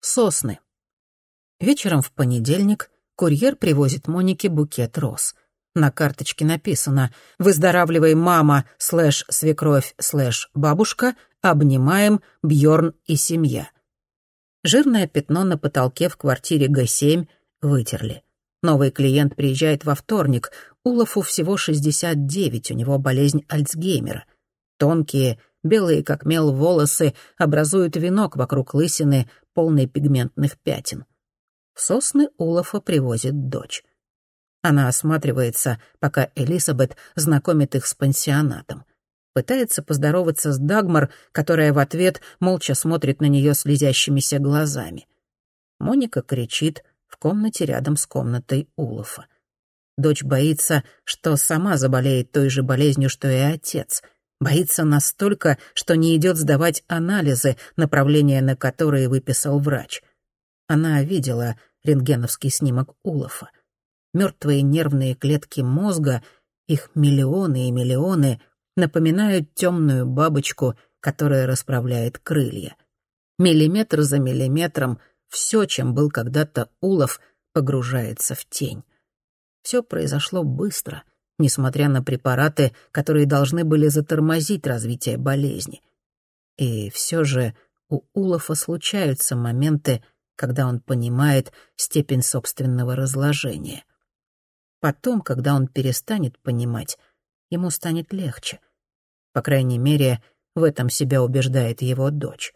Сосны. Вечером в понедельник курьер привозит Монике букет роз. На карточке написано «Выздоравливай, мама, слэш свекровь, слэш бабушка, обнимаем, Бьорн и семья». Жирное пятно на потолке в квартире Г7 вытерли. Новый клиент приезжает во вторник. Улафу всего 69, у него болезнь Альцгеймера. Тонкие, белые как мел волосы образуют венок вокруг лысины, полный пигментных пятен. В сосны Улафа привозит дочь. Она осматривается, пока Элизабет знакомит их с пансионатом. Пытается поздороваться с Дагмар, которая в ответ молча смотрит на нее слезящимися глазами. Моника кричит в комнате рядом с комнатой Улафа. Дочь боится, что сама заболеет той же болезнью, что и отец — Боится настолько, что не идет сдавать анализы, направление на которые выписал врач. Она видела рентгеновский снимок Улафа. Мертвые нервные клетки мозга, их миллионы и миллионы, напоминают темную бабочку, которая расправляет крылья. Миллиметр за миллиметром все, чем был когда-то Улов, погружается в тень. Все произошло быстро — несмотря на препараты, которые должны были затормозить развитие болезни. И все же у Улафа случаются моменты, когда он понимает степень собственного разложения. Потом, когда он перестанет понимать, ему станет легче. По крайней мере, в этом себя убеждает его дочь.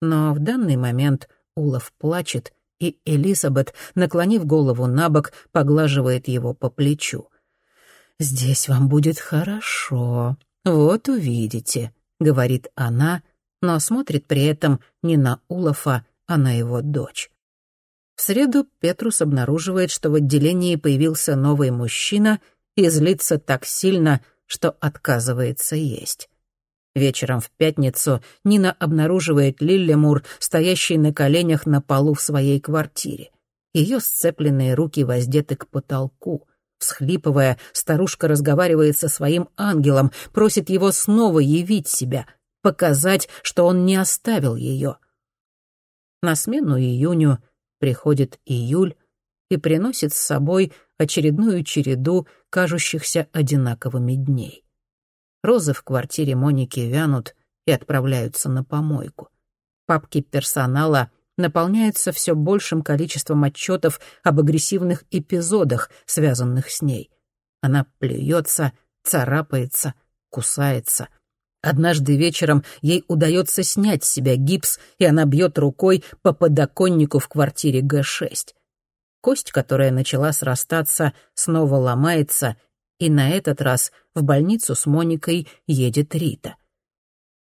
Но в данный момент Улов плачет, и Элизабет, наклонив голову на бок, поглаживает его по плечу — «Здесь вам будет хорошо, вот увидите», — говорит она, но смотрит при этом не на Улафа, а на его дочь. В среду Петрус обнаруживает, что в отделении появился новый мужчина и злится так сильно, что отказывается есть. Вечером в пятницу Нина обнаруживает Лиллемур, стоящей на коленях на полу в своей квартире. Ее сцепленные руки воздеты к потолку — Всхлипывая, старушка разговаривает со своим ангелом, просит его снова явить себя, показать, что он не оставил ее. На смену июню приходит июль и приносит с собой очередную череду кажущихся одинаковыми дней. Розы в квартире Моники вянут и отправляются на помойку. Папки персонала наполняется все большим количеством отчетов об агрессивных эпизодах, связанных с ней. Она плюется, царапается, кусается. Однажды вечером ей удается снять с себя гипс, и она бьет рукой по подоконнику в квартире Г-6. Кость, которая начала срастаться, снова ломается, и на этот раз в больницу с Моникой едет Рита.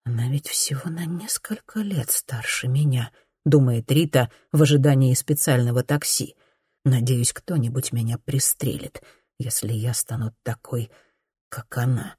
Она ведь всего на несколько лет старше меня —— думает Рита в ожидании специального такси. «Надеюсь, кто-нибудь меня пристрелит, если я стану такой, как она».